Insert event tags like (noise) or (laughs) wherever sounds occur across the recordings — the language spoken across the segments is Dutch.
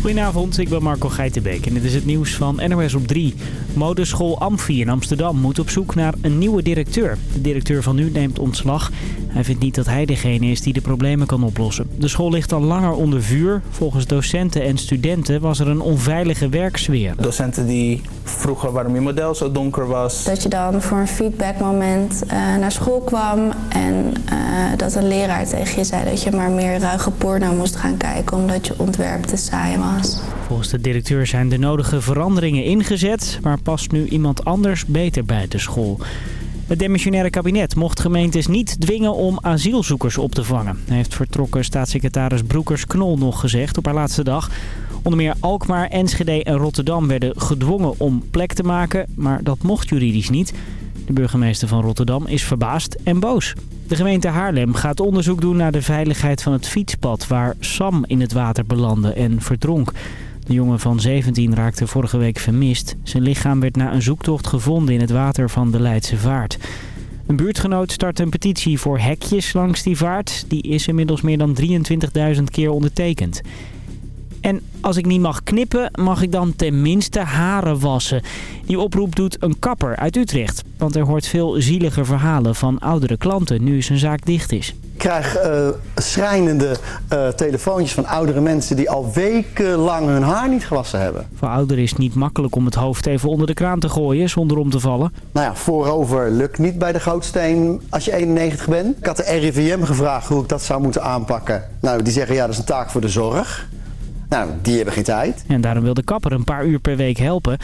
Goedenavond, ik ben Marco Geitenbeek en dit is het nieuws van NOS op 3. Modeschool Amfi in Amsterdam moet op zoek naar een nieuwe directeur. De directeur van nu neemt ontslag. Hij vindt niet dat hij degene is die de problemen kan oplossen. De school ligt al langer onder vuur. Volgens docenten en studenten was er een onveilige werksfeer. Docenten die vroegen waarom je model zo donker was. Dat je dan voor een feedbackmoment uh, naar school kwam en uh, dat een leraar tegen je zei dat je maar meer ruige porno moest gaan kijken omdat je ontwerp te saai was. Volgens de directeur zijn de nodige veranderingen ingezet, maar past nu iemand anders beter bij de school. Het demissionaire kabinet mocht gemeentes niet dwingen om asielzoekers op te vangen. Heeft vertrokken staatssecretaris Broekers-Knol nog gezegd op haar laatste dag. Onder meer Alkmaar, Enschede en Rotterdam werden gedwongen om plek te maken, maar dat mocht juridisch niet. De burgemeester van Rotterdam is verbaasd en boos. De gemeente Haarlem gaat onderzoek doen naar de veiligheid van het fietspad waar Sam in het water belandde en verdronk. De jongen van 17 raakte vorige week vermist. Zijn lichaam werd na een zoektocht gevonden in het water van de Leidse Vaart. Een buurtgenoot start een petitie voor hekjes langs die vaart. Die is inmiddels meer dan 23.000 keer ondertekend. En als ik niet mag knippen, mag ik dan tenminste haren wassen. Die oproep doet een kapper uit Utrecht. Want er hoort veel zielige verhalen van oudere klanten nu zijn zaak dicht is. Ik krijg uh, schrijnende uh, telefoontjes van oudere mensen die al wekenlang hun haar niet gewassen hebben. Voor ouderen is het niet makkelijk om het hoofd even onder de kraan te gooien zonder om te vallen. Nou ja, voorover lukt niet bij de gootsteen als je 91 bent. Ik had de RIVM gevraagd hoe ik dat zou moeten aanpakken. Nou, die zeggen ja, dat is een taak voor de zorg. Nou, die hebben geen tijd. En daarom wil de kapper een paar uur per week helpen.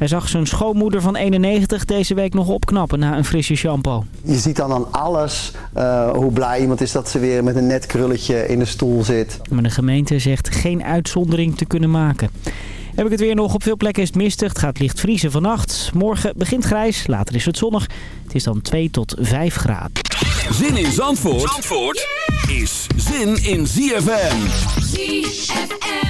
Hij zag zijn schoonmoeder van 91 deze week nog opknappen na een frisse shampoo. Je ziet dan aan alles uh, hoe blij iemand is dat ze weer met een net krulletje in de stoel zit. Maar de gemeente zegt geen uitzondering te kunnen maken. Heb ik het weer nog. Op veel plekken is het mistig. Het gaat licht vriezen vannacht. Morgen begint grijs. Later is het zonnig. Het is dan 2 tot 5 graden. Zin in Zandvoort, Zandvoort is zin in ZFM. ZFM.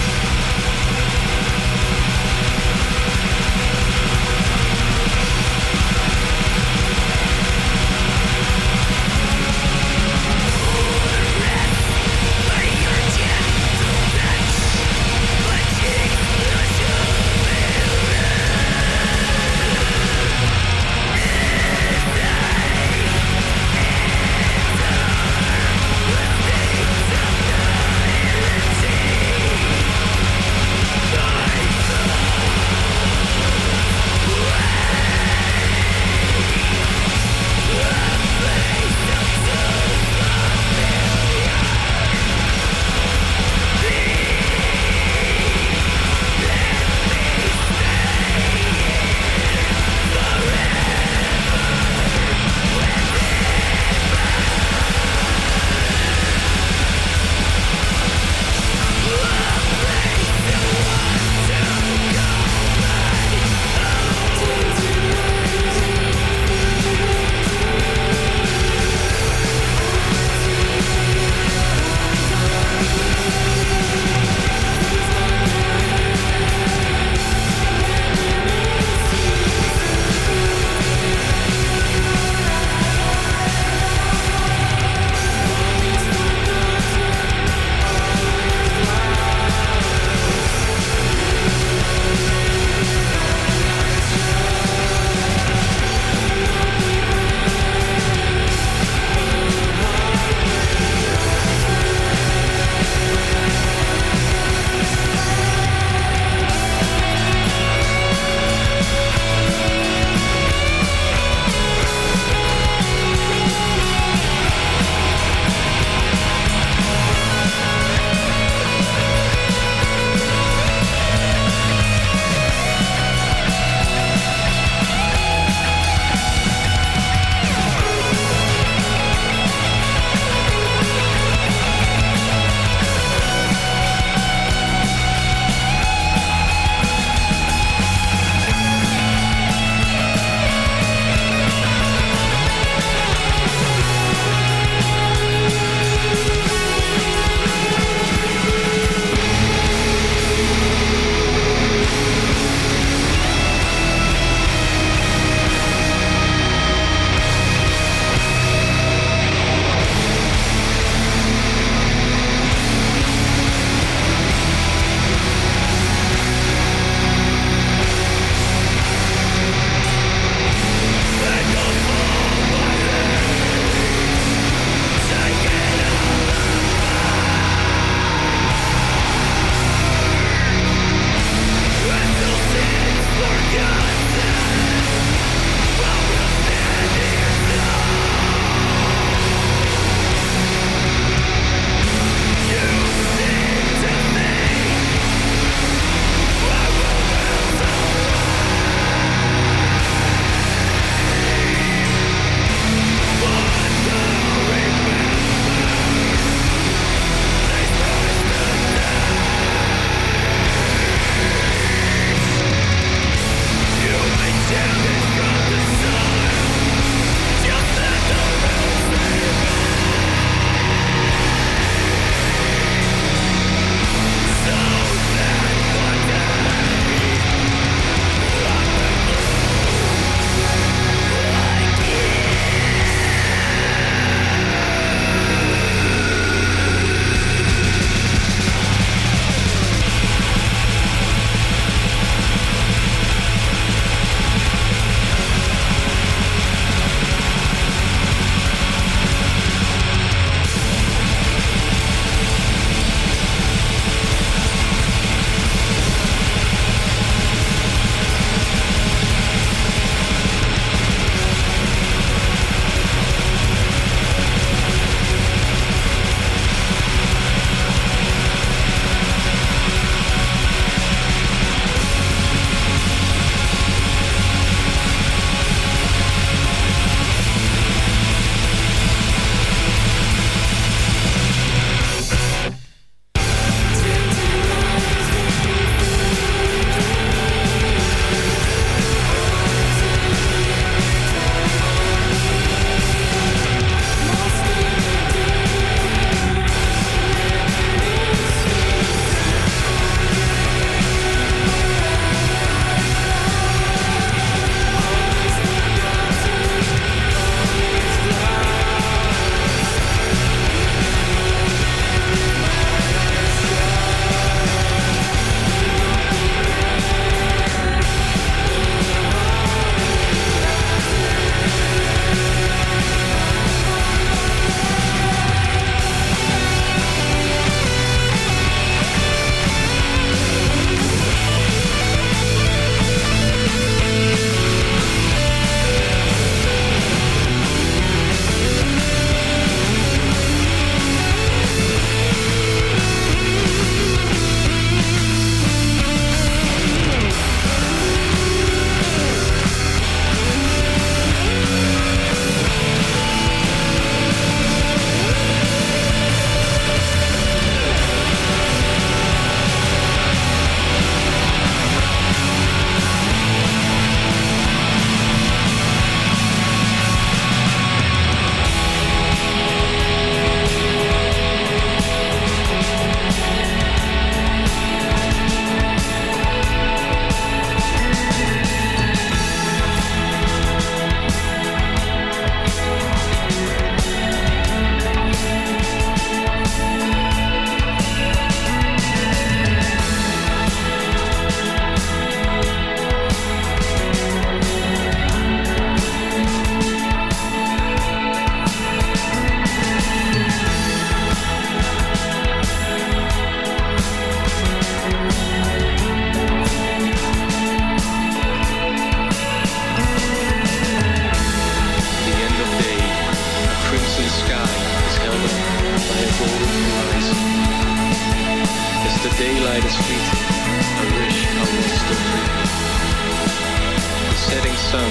Sun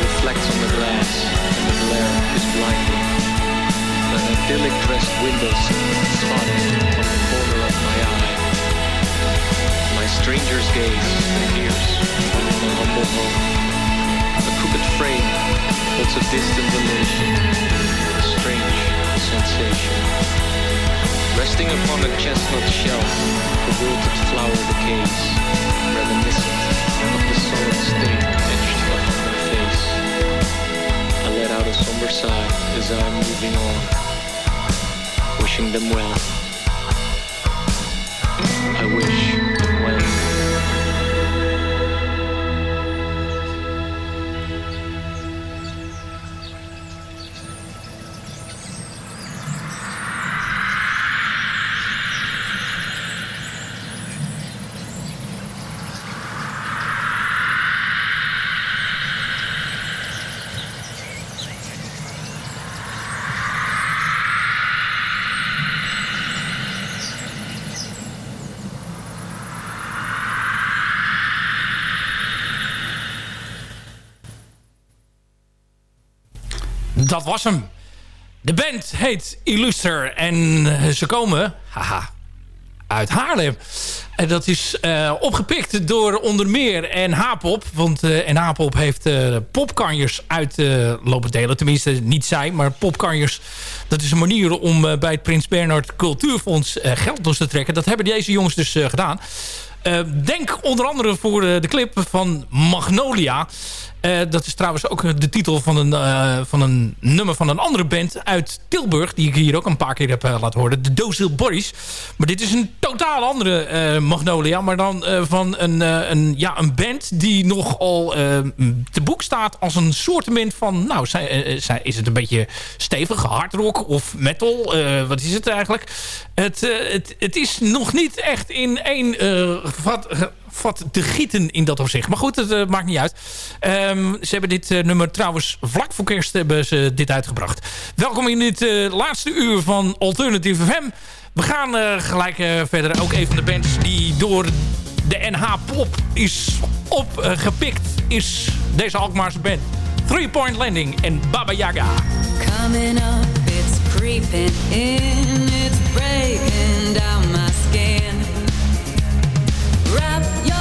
reflects on the glass, and the glare is blinding. An idyllic dressed window spotted on the corner of my eye. My stranger's gaze appears within a humble home. A crooked frame holds a distant illusion, a strange sensation. Resting upon a chestnut shelf, the wilted flower decays, reminiscent of the solid stain let out a somber sigh as I'm moving on, wishing them well. I wish them well. Dat was hem. De band heet Illuster en eh, ze komen haha, uit Haarlem. En dat is eh, opgepikt door onder meer NH-pop. Want uh, NH-pop heeft uh, popkanjers uit lopen delen. Tenminste, niet zij, maar popkanjers. Dat is een manier om bij het Prins Bernhard Cultuurfonds geld los te trekken. Dat hebben deze jongens dus gedaan. denk onder andere voor de clip van Magnolia. Uh, dat is trouwens ook de titel van een, uh, van een nummer van een andere band uit Tilburg. Die ik hier ook een paar keer heb laten horen. De Dozil Boys. Maar dit is een totaal andere Magnolia. Maar dan van een, een, ja, een band die nogal te boek staat als een soortement van... Nou, zij, is het een beetje stevig, hardrock of metal? wat is het eigenlijk? Het, het, het is nog niet echt in één vat vat te gieten in dat opzicht. Maar goed, het uh, maakt niet uit. Um, ze hebben dit uh, nummer trouwens vlak voor kerst hebben ze dit uitgebracht. Welkom in dit uh, laatste uur van Alternative FM. We gaan gelijk verder. Ook een van de bands die door de NH Pop is opgepikt... is deze Alkmaarse band. Three Point Landing en Baba Yaga. Coming up, it's creeping in, it's breaking down. Wrap your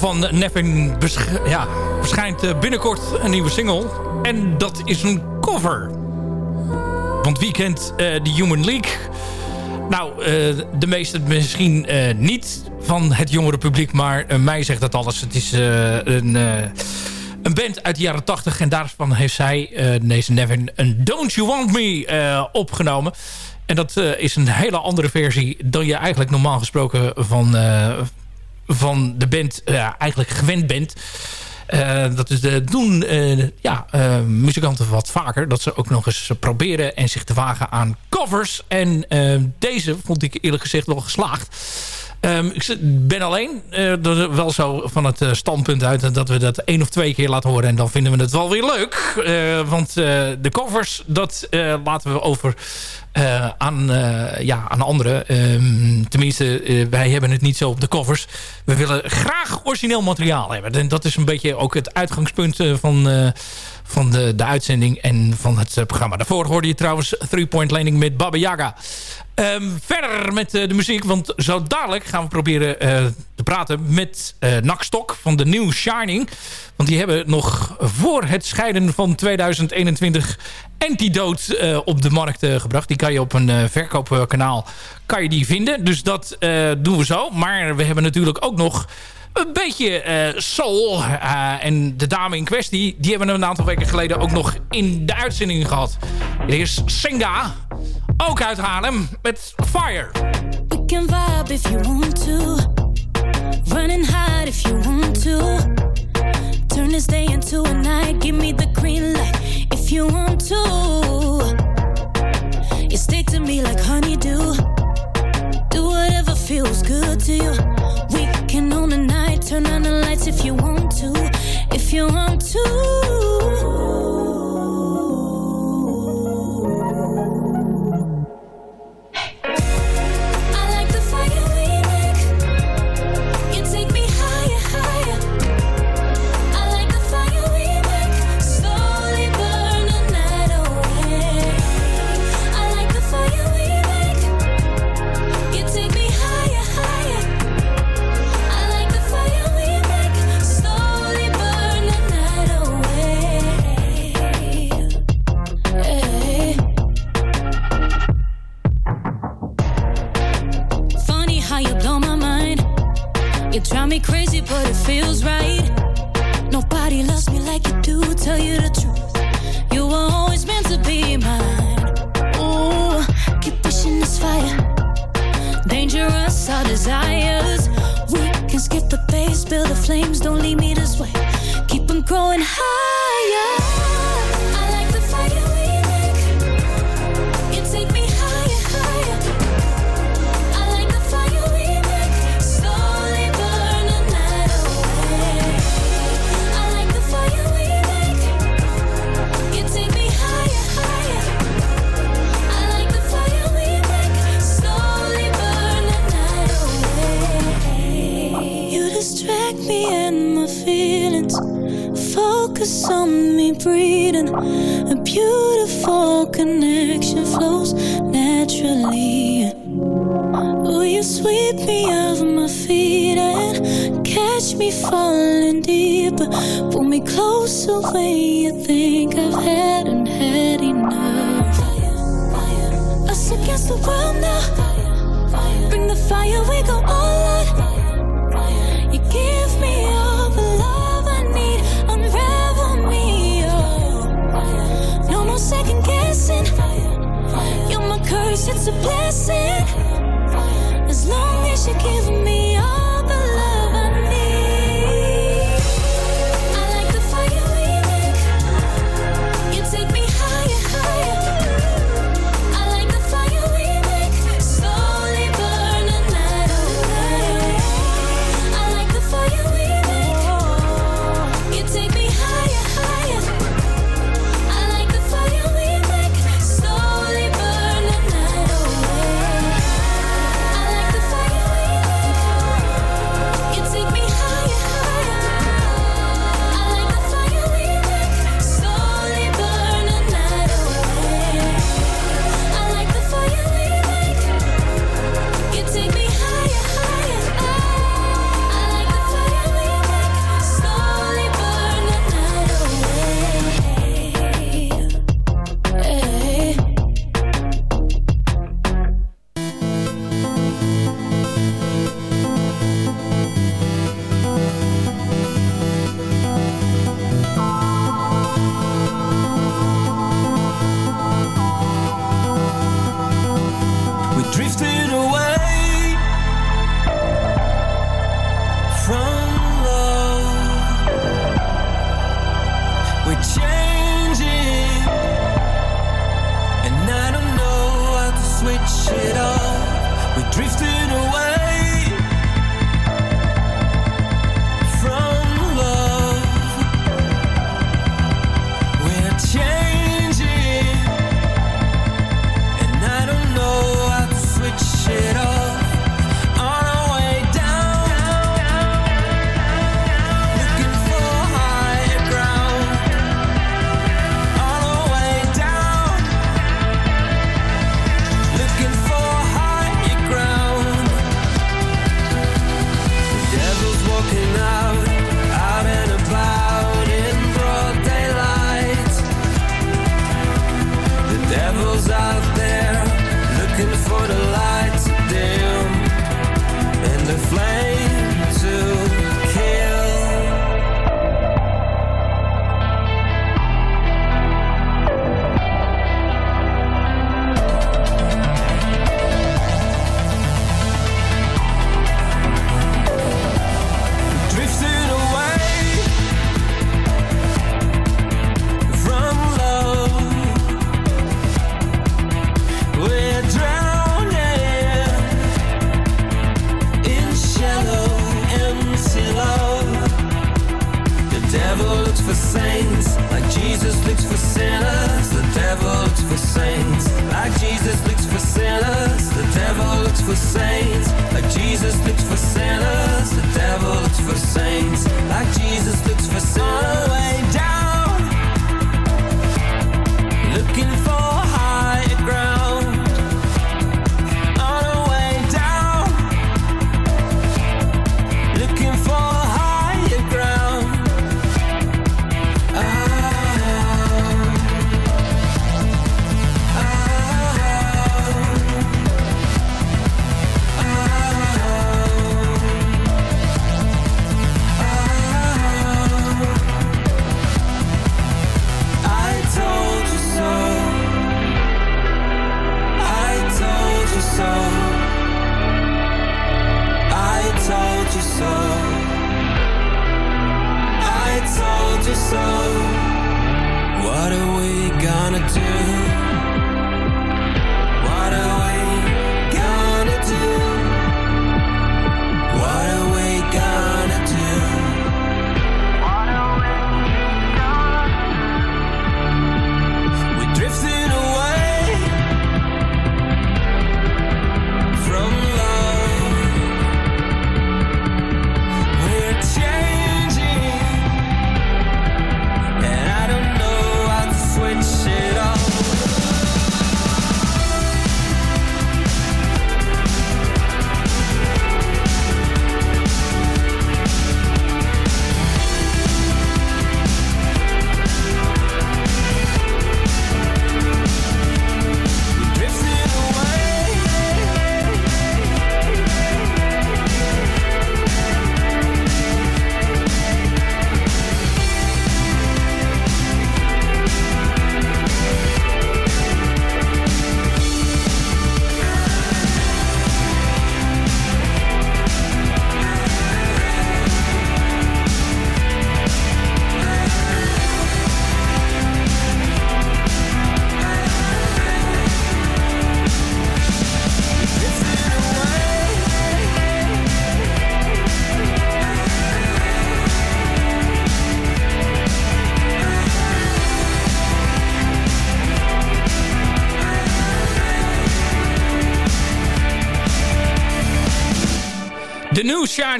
van Nevin ja, verschijnt eh, binnenkort een nieuwe single. En dat is een cover. Want wie kent eh, de Human League? Nou, eh, de meesten misschien eh, niet van het jongere publiek. Maar eh, mij zegt dat alles. Het is een, een band uit de jaren 80. En daarvan heeft zij, deze Nevin, een Don't You Want Me opgenomen. En dat is een hele andere versie dan je eigenlijk normaal gesproken van, van de band eigenlijk gewend bent. Eh, dat is de, doen eh, ja, eh, muzikanten wat vaker. Dat ze ook nog eens proberen en zich te wagen aan covers. En deze vond ik eerlijk gezegd wel geslaagd. Ehm, ik ben alleen, eh, wel zo van het eh, standpunt uit... dat we dat één of twee keer laten horen... en dan vinden we het wel weer leuk. Eh, want de covers, dat laten we over aan, ja, aan anderen. Ehm, tenminste, wij hebben het niet zo op de covers. We willen graag origineel materiaal hebben. En dat is een beetje ook het uitgangspunt van... van de, de uitzending en van het eh, programma. Daarvoor hoorde je trouwens Three Point Landing met Baba Yaga. Ehm, verder met eh, de muziek, want zo dadelijk gaan we proberen eh, te praten met eh Nakstok van de New Shining. Want die hebben nog voor het scheiden van 2021 Antidote op de markt gebracht. Die kan je op een verkoopkanaal kan je die vinden. Dus dat doen we zo. Maar we hebben natuurlijk ook nog een beetje eh, soul. Eh, en de dame in kwestie, die hebben we een aantal weken geleden ook nog in de uitzending gehad. Hier is Senga, ook uit Haarlem, met Fire. We can vibe if you want to. Run and hide if you want to. Turn this day into a night. Give me the green light if you want to. You stick to me like honeydew. Do whatever feels good to you. Can own the night. Turn on the lights if you want to. If you want to. Me crazy, but it feels right. Nobody loves me like you do. Tell you the truth, you were always meant to be mine. Ooh, keep pushing this fire. Dangerous our desires. We can skip the base, build the flames. Don't leave me this way. Keep them growing higher. On me breathing. A beautiful connection flows naturally. Will you sweep me off my feet and catch me falling deeper? Pull me closer when you think I've had and had enough. Fire, fire. Us against the world now. Bring the fire, we go all curse, it's a blessing. As long as you give me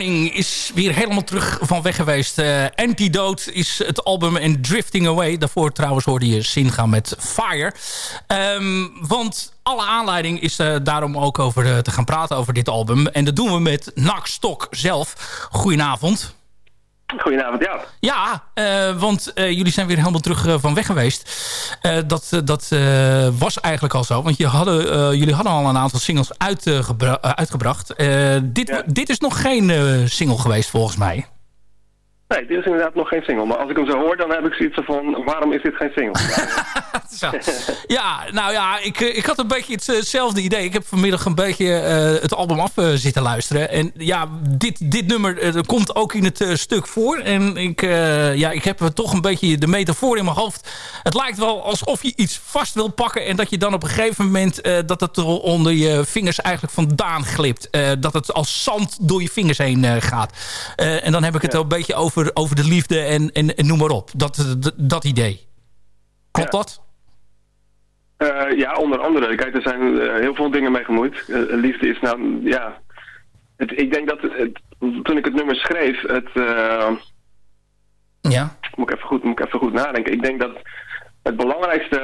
Shining is weer helemaal terug van weg geweest. Eh, Antidote is het album en Drifting Away. Daarvoor trouwens hoorde je zin gaan met Fire. Ehm, want alle aanleiding is eh, daarom ook over eh, te gaan praten over dit album. En dat doen we met Nak Stok zelf. Goedenavond. Goedenavond, ja. Ja, want eh, jullie zijn weer helemaal terug eh, van weg geweest. dat dat was eigenlijk al zo. Want je hadden, jullie hadden al een aantal singles uitgebracht. dit, dit is nog geen single geweest volgens mij. Nee, dit is inderdaad nog geen single. Maar als ik hem zo hoor, dan heb ik zoiets van... waarom is dit geen single? (laughs) Ja, nou ja, ik, eh, ik had een beetje het, hetzelfde idee. Ik heb vanmiddag een beetje eh, het album af eh, zitten luisteren. En ja, dit, dit nummer eh, komt ook in het eh, stuk voor. En ik, eh, ja, ik heb toch een beetje de metafoor in mijn hoofd. Het lijkt wel alsof je iets vast wil pakken... en dat je dan op een gegeven moment... eh, dat het er onder je vingers eigenlijk vandaan glipt. Eh, dat het als zand door je vingers heen eh, gaat. Eh, en dan heb ik het een beetje over, over de liefde en, en, en noem maar op. Dat, dat, dat idee. Klopt dat? Eh, ja, onder andere. Kijk, er zijn eh, heel veel dingen mee gemoeid. Eh, liefde is nou, ja... Het, ik denk dat het, toen ik het nummer schreef, het... Ja. Moet ik, even goed, moet ik even goed nadenken. Ik denk dat het belangrijkste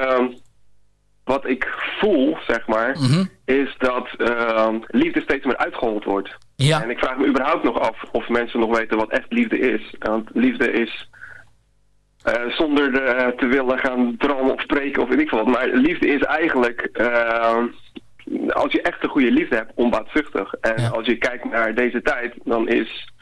wat ik voel, zeg maar, Mhm. is dat eh, liefde steeds meer uitgehold wordt. Ja. En ik vraag me überhaupt nog af of mensen nog weten wat echt liefde is. Want liefde is eh, zonder eh, te willen gaan dromen of spreken of weet ik veel wat. Maar liefde is eigenlijk, eh, als je echt een goede liefde hebt, onbaatzuchtig. En als je kijkt naar deze tijd, dan is,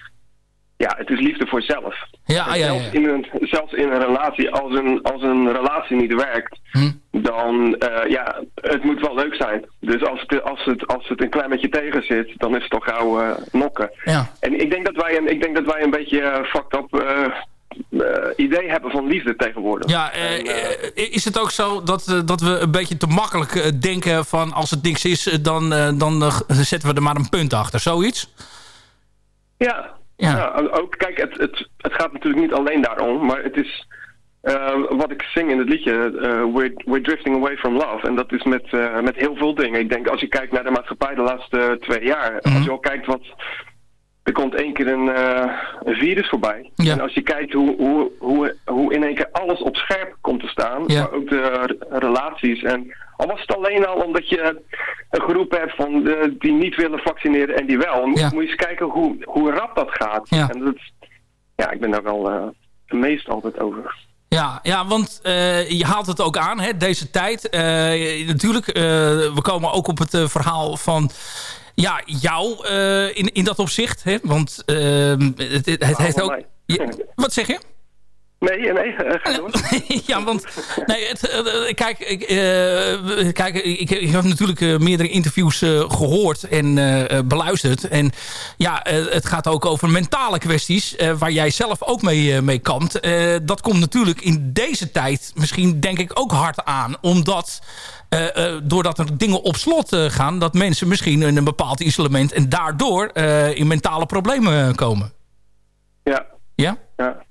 ja, het is liefde voor zelf. Ja, En ja, ja. zelfs, In een, zelfs in een relatie, als een, als een relatie niet werkt, Hm. dan, eh, ja, het moet wel leuk zijn. Dus als het, als het, als het een klein beetje tegen zit, dan is het toch gauw eh, nokken. Ja. En ik denk dat wij een, ik denk dat wij een beetje eh, fucked up idee hebben van liefde tegenwoordig. Ja, is het ook zo dat, dat we een beetje te makkelijk denken van als het niks is, dan, dan zetten we er maar een punt achter. Zoiets? Ja, Ja. ja. ook kijk, het, het, het gaat natuurlijk niet alleen daarom, maar het is eh, wat ik zing in het liedje, eh, we're, we're drifting away from love. En dat is met, eh, met heel veel dingen. Ik denk als je kijkt naar de maatschappij de laatste twee jaar, Mhm. als je al kijkt wat, er komt één keer een, een virus voorbij. Ja. En als je kijkt hoe, hoe, hoe, hoe in één keer alles op scherp komt te staan, Ja. maar ook de relaties en al was het alleen al omdat je een groep hebt van de, die niet willen vaccineren en die wel. Moet, Ja. moet je eens kijken hoe, hoe rap dat gaat. Ja. En dat, ja, ik ben daar wel eh meest altijd over. Ja, ja want eh, je haalt het ook aan, hè, deze tijd. Eh, natuurlijk, eh, we komen ook op het eh, verhaal van ja, jou eh, in, in dat opzicht. Hè, want eh, het, het, het heeft ook... wat zeg je? Nee, nee, eh, ga door. (laughs) ja, want nee, het, eh, kijk, ik, eh, kijk ik, ik heb natuurlijk eh, meerdere interviews eh, gehoord en eh, eh, beluisterd. En ja, eh, het gaat ook over mentale kwesties eh, waar jij zelf ook mee, eh, mee kampt. Eh, dat komt natuurlijk in deze tijd misschien denk ik ook hard aan. Omdat eh, eh, doordat er dingen op slot eh, gaan, dat mensen misschien in een bepaald isolement en daardoor eh, in mentale problemen komen. Ja. Ja? Ja.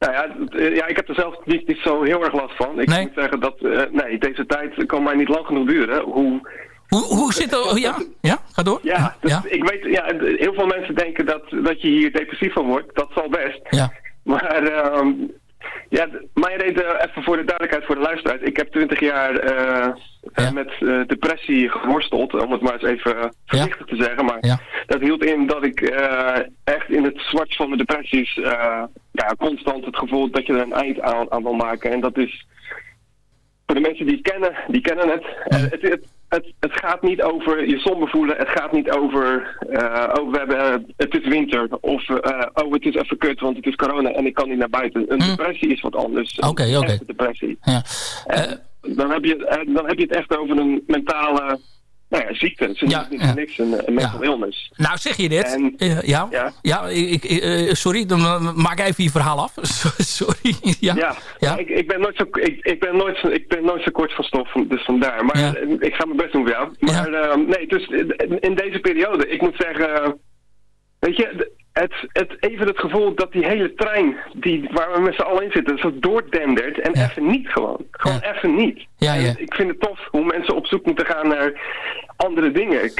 Nou ja, eh, ja, ik heb er zelf niet, niet zo heel erg last van. Ik Nee? moet zeggen dat, eh, nee, deze tijd kan mij niet lang genoeg duren. Hoe, Hoe, hoe zit het? Ja? ja, ga door. ja, dus ja. ik weet, ja, heel veel mensen denken dat, dat je hier depressief van wordt. Dat zal best. Ja. Maar ehm, ja, mijn reden, even voor de duidelijkheid voor de luisteraars. Ik heb 20 jaar eh, eh, met eh, depressie geworsteld, om het maar eens even eh, voorzichtig te zeggen. Maar Ja. dat hield in dat ik eh, echt in het zwart van de depressies eh, ja, constant het gevoel dat je er een eind aan, aan wil maken. En dat is voor de mensen die het kennen, die kennen het. Eh, het, het, het, het gaat niet over je somber voelen. Het gaat niet over, eh, oh, we hebben, het is winter. Of, eh, oh, het is even kut, want het is corona en ik kan niet naar buiten. Een depressie is wat anders. Hm. Oké, oké. depressie. Ja. Dan, heb je, dan heb je het echt over een mentale nou ja, ziekte. Ze noemen voor niks, een, een mental illness. Nou, zeg je dit? En- Eh, ja, ja. ik, ik, eh, sorry, dan eh, maak even je verhaal af. (laughs) sorry. Ja. Ja, Ja. Ik, ik, ben nooit zo, ik, ik, ben nooit, ik ben nooit zo kort van stof, dus vandaar. Maar Ja. ik ga mijn best doen voor jou. Maar nee, dus in, deze periode, ik moet zeggen, weet je, het, het, even het gevoel dat die hele trein die, waar we met z'n allen in zitten, zo doordendert en even niet gewoon. Gewoon even niet. Ja, ja. Ik vind het tof hoe mensen op zoek moeten gaan naar andere dingen. Eh,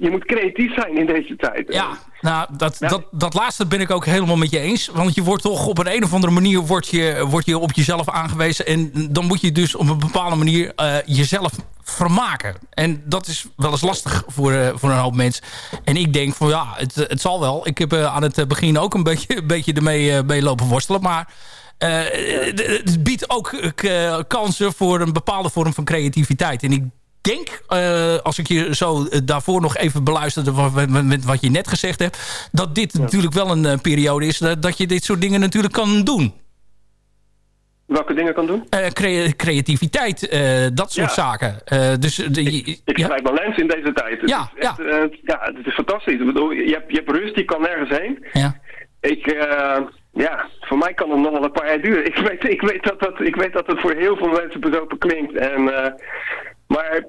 je moet creatief zijn in deze tijd. Ja, nou, dat, dat, dat laatste ben ik ook helemaal met je eens. Want je wordt toch op een, een of andere manier wordt je, wordt je op jezelf aangewezen. En dan moet je dus op een bepaalde manier eh, jezelf vermaken. En dat is wel eens lastig voor, eh, voor een hoop mensen. En ik denk van ja, het, het zal wel. Ik heb eh, aan het begin ook een beetje, een beetje ermee eh, mee lopen worstelen. Maar eh, het biedt ook eh, kansen voor een bepaalde vorm van creativiteit. En ik denk, eh, als ik je zo eh, daarvoor nog even beluisterde... Wat, met, wat je net gezegd hebt... dat dit natuurlijk wel een eh, periode is... Dat, dat je dit soort dingen natuurlijk kan doen. Welke dingen kan doen? Eh, crea- creativiteit, eh, dat soort Ja. zaken. Eh, dus, de, Ik ja. schrijf balans in deze tijd. Het Ja, is echt, eh, ja, het is fantastisch. Ik bedoel, je hebt, je hebt rust, je kan nergens heen. Ja. Ik, ja, voor mij kan het nog wel een paar jaar duren. (laughs) Ik weet, ik weet, dat, dat, ik weet dat het voor heel veel mensen bezopen klinkt. En, maar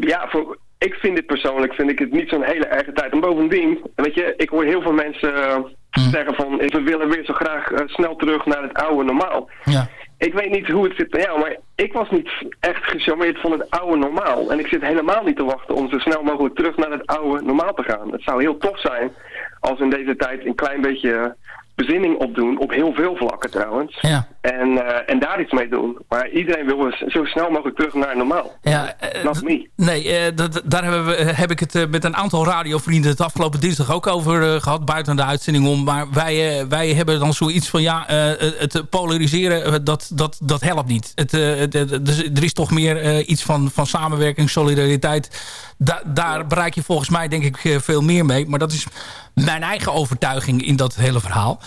ja, voor, ik vind dit persoonlijk vind ik het niet zo'n hele erge tijd. En bovendien, weet je, ik hoor heel veel mensen eh, zeggen van... we willen weer zo graag snel terug naar het oude normaal. Ja. Ik weet niet hoe het zit bij jou, maar ik was niet echt gecharmeerd van het oude normaal. En ik zit helemaal niet te wachten om zo snel mogelijk terug naar het oude normaal te gaan. Het zou heel tof zijn als in deze tijd een klein beetje bezinning opdoen, op heel veel vlakken trouwens. Ja. En, eh, en daar iets mee doen. Maar iedereen wil zo snel mogelijk terug naar normaal. Ja, eh, Not me. Nee, eh, daar hebben we, heb ik het met een aantal radiovrienden het afgelopen dinsdag ook over eh, gehad, buiten de uitzending om. Maar wij, wij hebben dan zoiets van, ja, het polariseren, dat, dat, dat helpt niet. Het, het- het- dus er is toch meer iets van, van samenwerking, solidariteit. Da- daar bereik je volgens mij denk ik eh, veel meer mee. Maar dat is mijn eigen overtuiging in dat hele verhaal.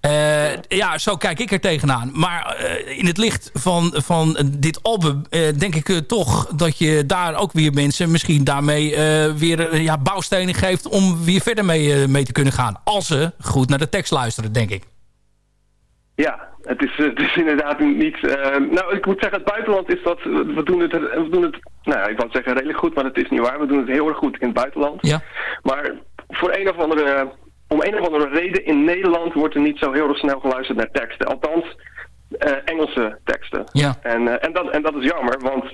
Eh, ja, zo kijk ik er tegenaan. Maar eh, in het licht van, van dit album denk ik toch dat je daar ook weer mensen misschien daarmee weer ja, bouwstenen geeft om weer verder mee, mee te kunnen gaan. Als ze goed naar de tekst luisteren, denk ik. Ja, het is, het is inderdaad niet... eh, nou, ik moet zeggen, het buitenland is dat... We doen het, we doen het nou ja, ik wou zeggen redelijk goed, maar dat is niet waar. We doen het heel erg goed in het buitenland. Ja. Maar voor een of andere... Om een of andere reden in Nederland wordt er niet zo heel erg snel geluisterd naar teksten. Althans, eh, Engelse teksten. Ja. En, eh, en, dat, en dat is jammer, want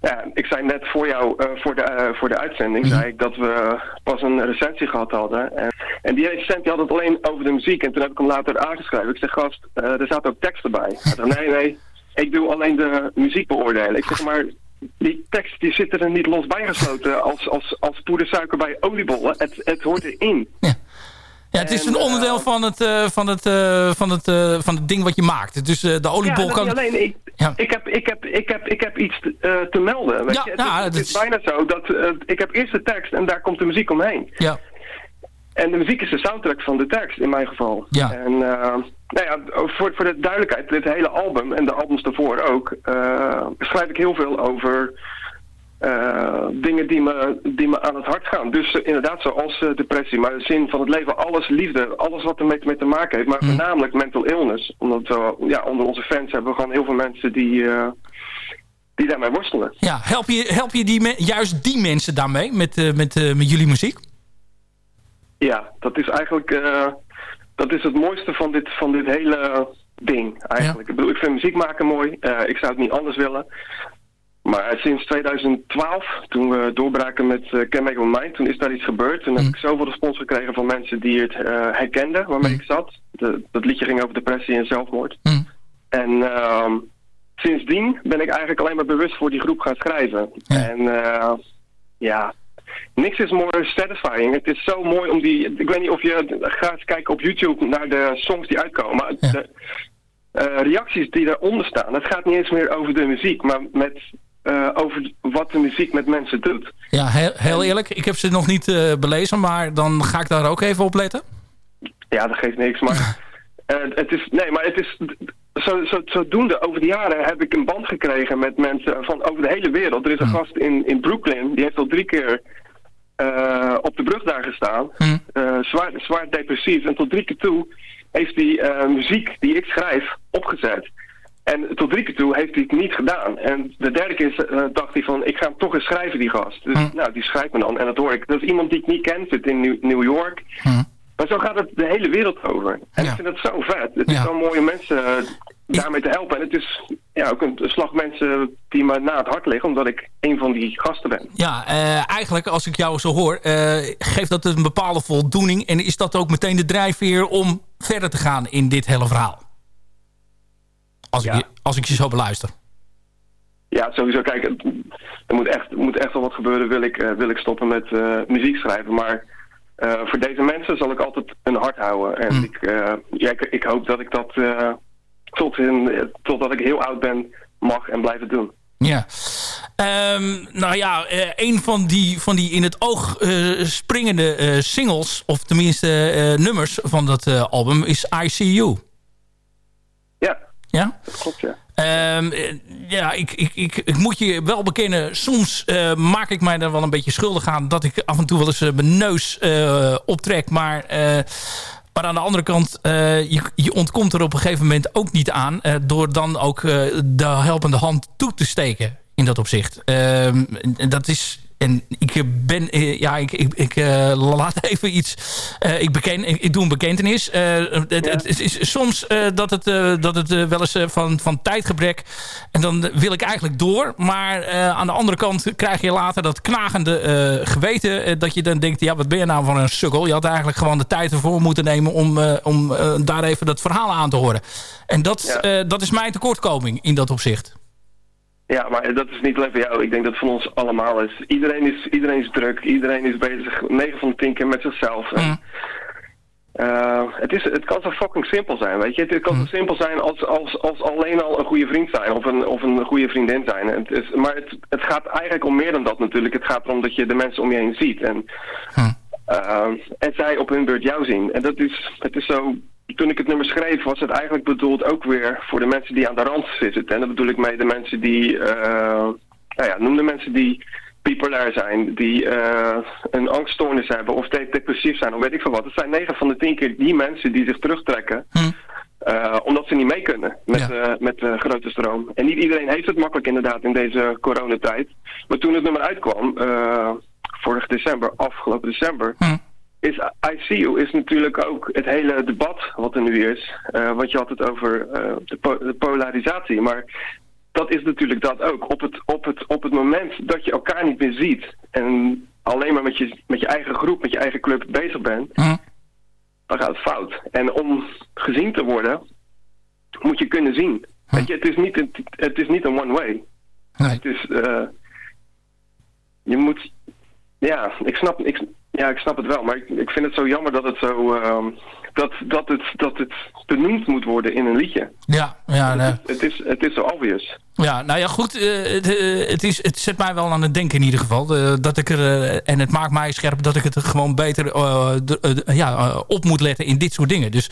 ja, ik zei net voor jou, eh, voor, de, eh, voor de uitzending, Mhm. zei ik dat we pas een recensie gehad hadden. En, en die recensent die had het alleen over de muziek en toen heb ik hem later aangeschreven. Ik zeg, gast, eh, er zaten ook teksten bij. Hij zei, nee, nee, ik doe alleen de muziek beoordelen. Ik zeg, maar die tekst die zit er niet los bijgesloten als, als, als poedersuiker bij oliebollen. Het, het hoort erin. Ja, het is En, een onderdeel eh, van, het, eh, van, het, eh, van, het, eh, van het ding wat je maakt. Dus de oliebol ja, kan... alleen. Ik, Ja. ik, heb, ik, heb, ik, heb, ik heb iets te, eh, te melden. Weet Ja, je? Het, ja, is, het bijna zo dat ik heb eerst de tekst en daar komt de muziek omheen. Ja. En de muziek is de soundtrack van de tekst in mijn geval. Ja. En uh, nou ja, voor, voor de duidelijkheid, dit hele album en de albums daarvoor ook, uh, schrijf ik heel veel over uh, dingen die me, die me aan het hart gaan. Dus uh, inderdaad zoals uh, depressie, maar de zin van het leven, alles liefde, alles wat ermee mee te maken heeft, maar Mm. voornamelijk mental illness. Omdat we, ja, onder onze fans hebben we gewoon heel veel mensen die, die daarmee worstelen. Ja, help je, help je die juist die mensen daarmee met, met, met jullie muziek? Ja, dat is eigenlijk dat is het mooiste van dit, van dit hele ding eigenlijk. Ja. Ik bedoel, ik vind muziek maken mooi. Ik zou het niet anders willen. Maar sinds 2012, toen we doorbraken met uh, Can Make My Mind, toen is daar iets gebeurd. Toen mm. heb ik zoveel respons gekregen van mensen die het uh, herkenden waarmee mm. ik zat. De, dat liedje ging over depressie en zelfmoord. Mm. En uh, sindsdien ben ik eigenlijk alleen maar bewust voor die groep gaan schrijven. Ja. En uh, ja, niks is more satisfying. Het is zo mooi om die... Ik weet niet of je gaat kijken op YouTube naar de songs die uitkomen. Ja. De uh, reacties die daaronder staan. Het gaat niet eens meer over de muziek, maar met, uh, over wat de muziek met mensen doet. Ja, heel, heel eerlijk. Ik heb ze nog niet uh, belezen, maar dan ga ik daar ook even op letten. Ja, dat geeft niks, maar... (laughs) het is, nee, maar het is... Zo, zo, zodoende, over de jaren heb ik een band gekregen met mensen van over de hele wereld. Er is een Mm. gast in, in Brooklyn, die heeft al drie keer uh, op de brug daar gestaan. Mm. Uh, zwaar, zwaar depressief. En tot drie keer toe heeft hij uh, muziek die ik schrijf opgezet. En tot drie keer toe heeft hij het niet gedaan. En de derde keer uh, dacht hij van, ik ga hem toch eens schrijven, die gast. Dus mm. nou, die schrijft me dan. En dat hoor ik. Dat is iemand die ik niet ken, zit in New, York. Mm. Maar zo gaat het de hele wereld over. En ja. ik vind het zo vet. Het ja. is zo mooi om mensen uh, daarmee te helpen. En het is ja, ook een slag mensen die me na het hart liggen, omdat ik een van die gasten ben. Ja, uh, eigenlijk als ik jou zo hoor, uh, geeft dat een bepaalde voldoening. En is dat ook meteen de drijfveer om verder te gaan in dit hele verhaal? Als, ja. ik, je, als ik je zo beluister. Ja, sowieso. Kijk, er moet echt, er moet echt wel wat gebeuren. Wil ik, uh, wil ik stoppen met muziek schrijven. Maar voor deze mensen zal ik altijd een hart houden. En Mm. ik, ja, ik, ik, hoop dat ik dat tot in, totdat ik heel oud ben mag en blijven doen. Ja. Ehm, nou ja, eh, een van die, van die in het oog eh, springende eh, singles... of tenminste eh, nummers van dat eh, album is I See You. Ja, Ja? dat Ehm, eh, ja, ik, ik, ik, ik moet je wel bekennen, soms eh, maak ik mij er wel een beetje schuldig aan... dat ik af en toe wel eens eh, mijn neus eh, optrek. Maar, maar aan de andere kant, je, je ontkomt er op een gegeven moment ook niet aan... door dan ook de helpende hand toe te steken in dat opzicht. Ehm, dat is... En ik ben, eh, ja, ik, ik, ik eh, laat even iets, eh, ik, beken, ik, ik doe een bekentenis. Eh, het, het is soms dat het, dat het wel eens van, van tijdgebrek, en dan wil ik eigenlijk door. Maar aan de andere kant krijg je later dat knagende geweten, dat je dan denkt, ja, wat ben je nou van een sukkel? Je had eigenlijk gewoon de tijd ervoor moeten nemen om, om daar even dat verhaal aan te horen. En dat, dat is mijn tekortkoming in dat opzicht. Ja, maar dat is niet alleen voor jou. Ik denk dat het van ons allemaal is. Iedereen is, iedereen is druk. Iedereen is bezig 9 van de 10 keer met zichzelf. En, eh, het, is, het kan zo fucking simpel zijn, weet je. Het kan zo simpel zijn als, als, als alleen al een goede vriend zijn of een, of een goede vriendin zijn. Het is, maar het, het gaat eigenlijk om meer dan dat natuurlijk. Het gaat erom dat je de mensen om je heen ziet. En, eh, en zij op hun beurt jou zien. En dat is, het is zo... Toen ik het nummer schreef was het eigenlijk bedoeld ook weer voor de mensen die aan de rand zitten. En dat bedoel ik mee de mensen die... eh nou ja, noem de mensen die bipolair zijn, die eh, een angststoornis hebben of de- depressief zijn of weet ik veel wat. Het zijn 9 van de 10 keer die mensen die zich terugtrekken. eh, omdat ze niet mee kunnen met, eh, met de grote stroom. En niet iedereen heeft het makkelijk inderdaad in deze coronatijd. Maar toen het nummer uitkwam, vorig december, afgelopen december, is ICU is natuurlijk ook het hele debat wat er nu is. Eh, want je had het over eh, de, po- de polarisatie. Maar dat is natuurlijk dat ook. Op het, op, het, op het moment dat je elkaar niet meer ziet en alleen maar met je, met je eigen groep, met je eigen club bezig bent, dan gaat het fout. En om gezien te worden, moet je kunnen zien. Weet je, het is niet een, het is niet een one way. Het is, eh, je moet, ja, ik snap, ik, ja, ik snap het wel, maar ik, ik vind het zo jammer dat het zo, ehm, dat, dat, het, dat het benoemd moet worden in een liedje. Ja, ja, nee. Het is, het is zo obvious. Ja, nou ja, goed. eh, het, eh, het, is, het zet mij wel aan het denken in ieder geval. eh, dat ik er, en het maakt mij scherp dat ik het gewoon beter de- ja, op moet letten in dit soort dingen. Dus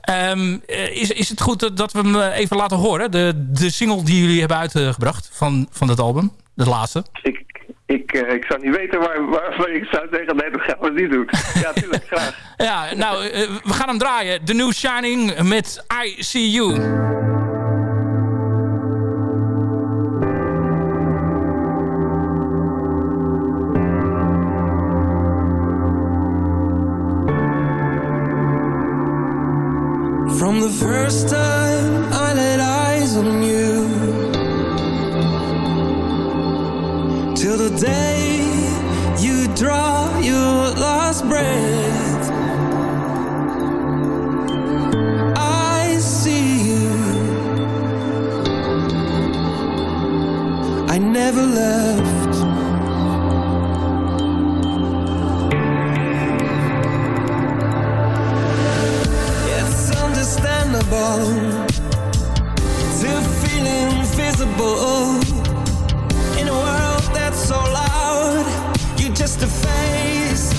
ehm, eh, is, is het goed dat, we hem even laten horen? De, de single die jullie hebben uitgebracht van, van dat album. De laatste. Ik, ik, eh, ik zou niet weten waar, waarvan ik zou zeggen, nee, dat gaan we niet doen. Ja, tuurlijk, (laughs) graag. Ja, nou, eh, we gaan hem draaien. The New Shining met I See You. From the first time I laid eyes on you the day you draw your last breath. I see you. I never left. It's understandable to feel invisible just a face,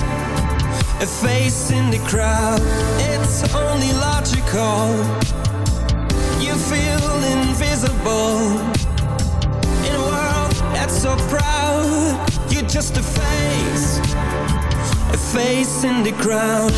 a face in the crowd. It's only logical. You feel invisible in a world that's so proud. You're just a face, a face in the crowd.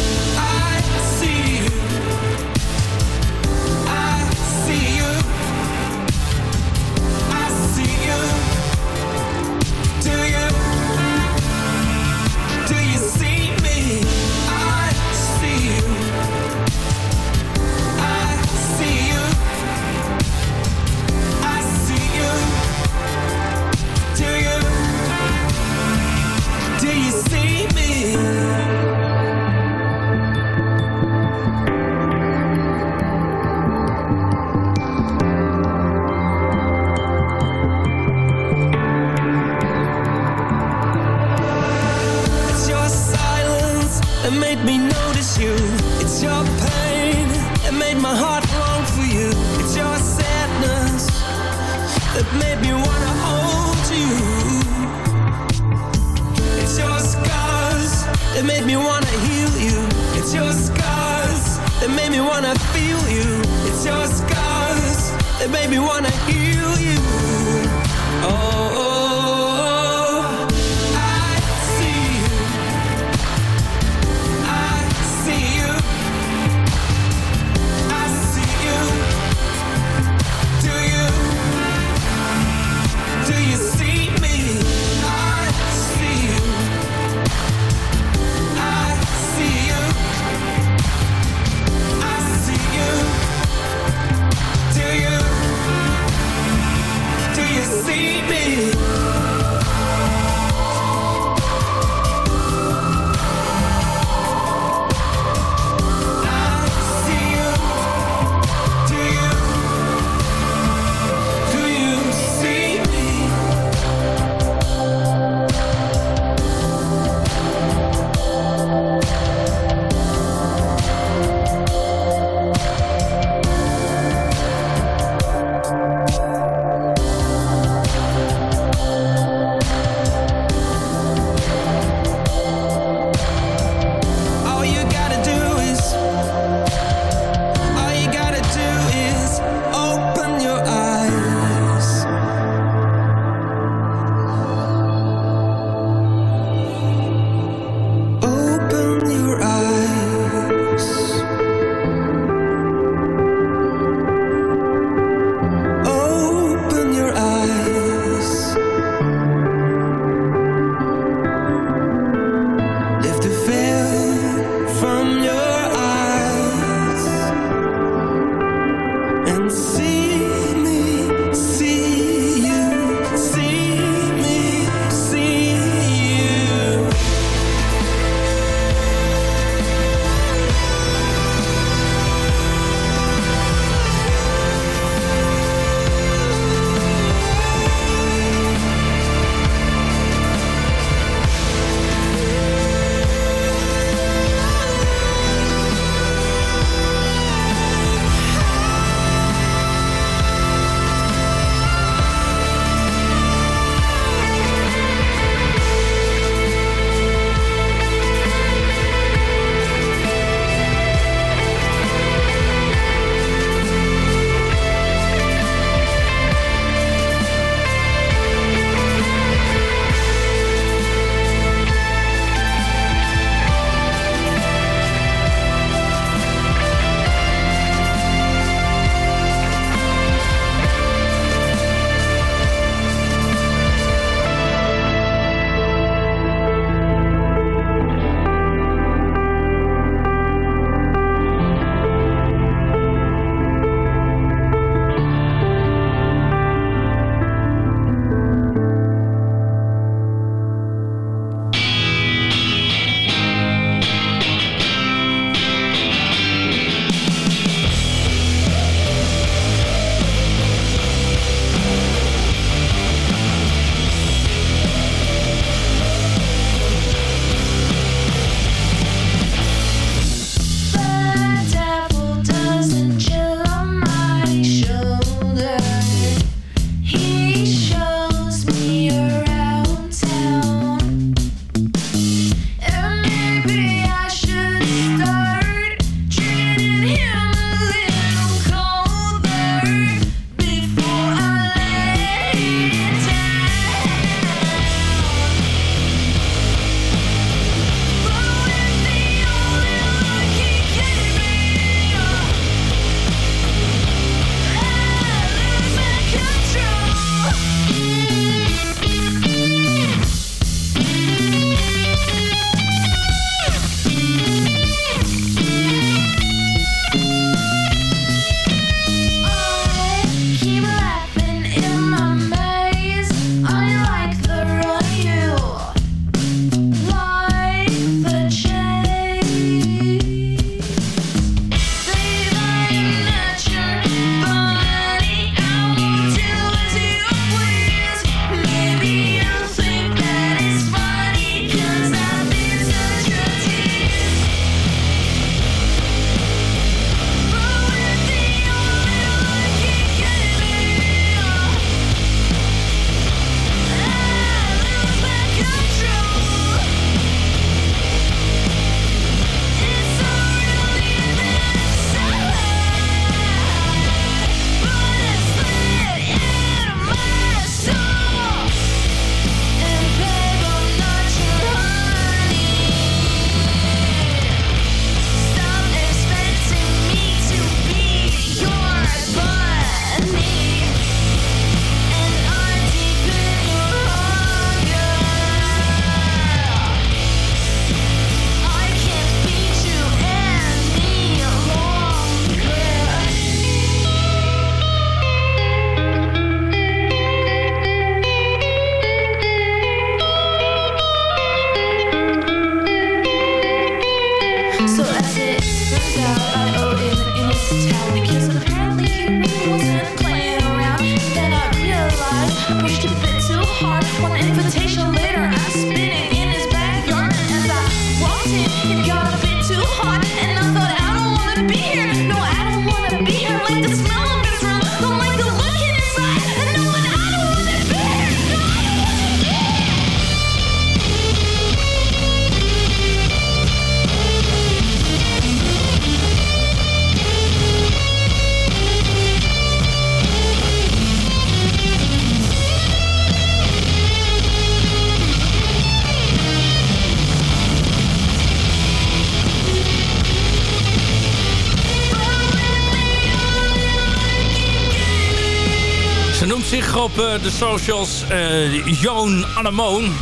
Zich op eh, de socials uh, Joan Anemoon.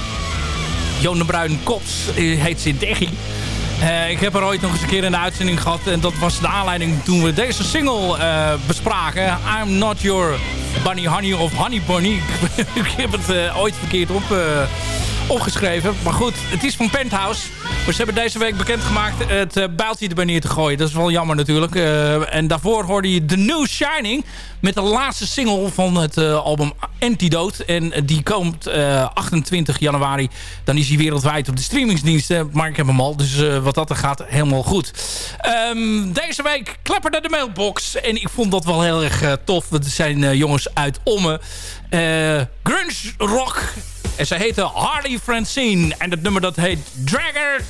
Joan de Bruin Kops uh, heet ze Dechi. ik heb er ooit nog eens een keer in de uitzending gehad. En dat was de aanleiding toen we deze single bespraken. I'm not your bunny honey of honey bunny. (laughs) ik heb het ooit verkeerd op, opgeschreven. Maar goed, het is van Penthouse. Maar ze hebben deze week bekendgemaakt het uh, bijltje er neer te gooien. Dat is wel jammer natuurlijk. Uh, en daarvoor hoorde je The New Shining. Met de laatste single van het uh, album Antidote. En die komt 28 januari. Dan is hij wereldwijd op de streamingsdiensten. Maar ik heb hem al. Dus wat dat er gaat, helemaal goed. Um, deze week klepperde de mailbox. En ik vond dat wel heel erg tof. Dat zijn jongens uit Ommen. grunge rock en ze heette Harley Francine. En het nummer dat heet Dragger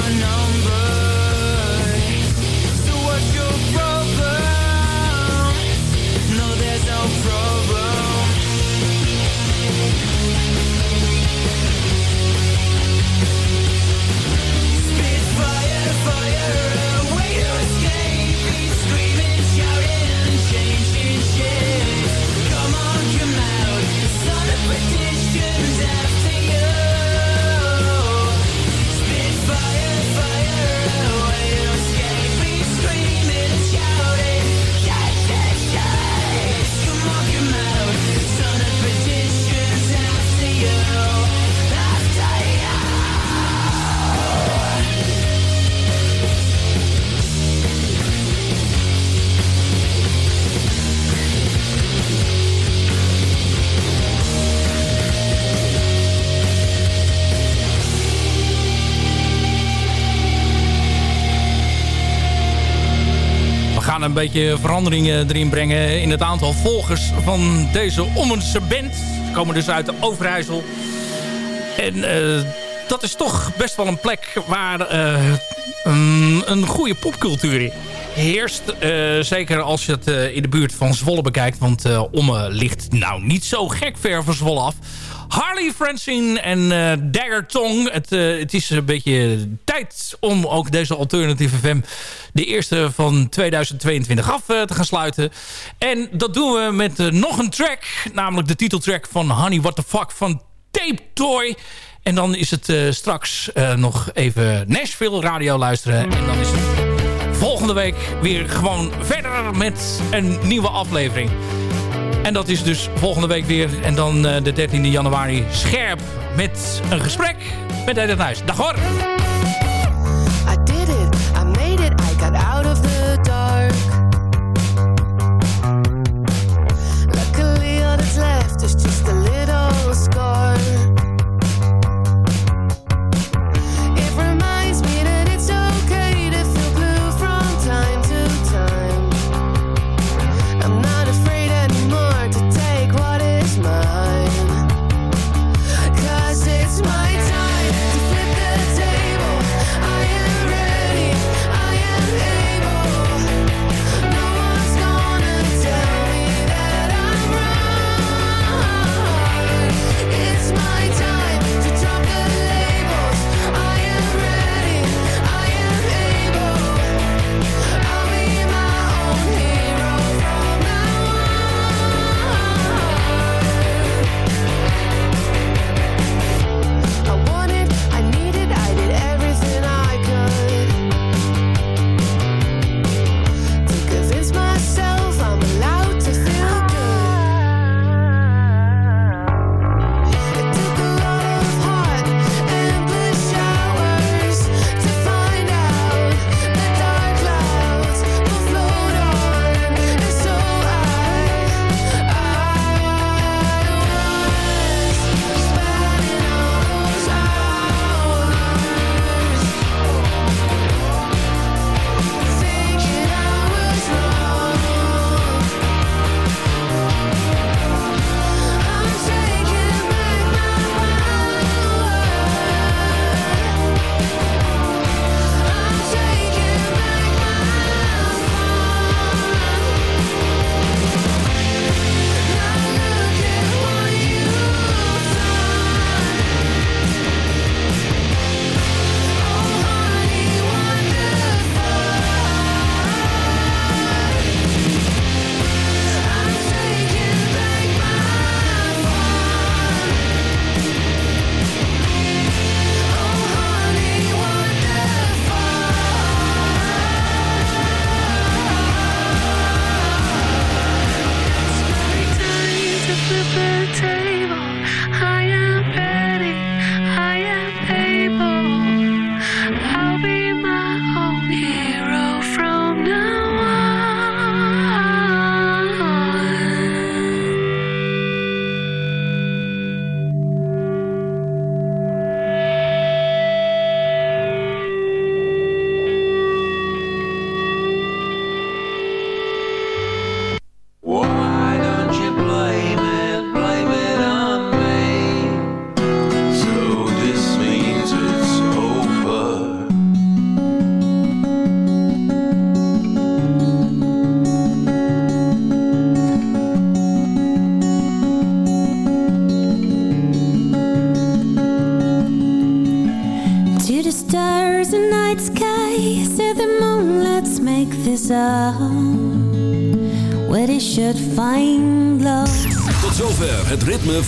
Tongue. een beetje veranderingen erin brengen in het aantal volgers van deze Ommense band. Ze komen dus uit de Overijssel. En eh, dat is toch best wel een plek waar uh, een, een, goede popcultuur heerst. Uh, zeker als je het in de buurt van Zwolle bekijkt. Want Omme ligt nou niet zo gek ver van Zwolle af. Harley Francine en eh, Dagger Tong. Het, eh, het is een beetje tijd om ook deze Alternative FM... de eerste van 2022 af eh, te gaan sluiten. En dat doen we met nog een track. Namelijk de titeltrack van Honey What The Fuck van Tape Toy... En dan is het straks nog even Nashville radio luisteren. En dan is het volgende week weer gewoon verder met een nieuwe aflevering. En dat is dus volgende week weer. En dan uh, de 13e januari scherp met een gesprek met Edith Nuis. Dag hoor!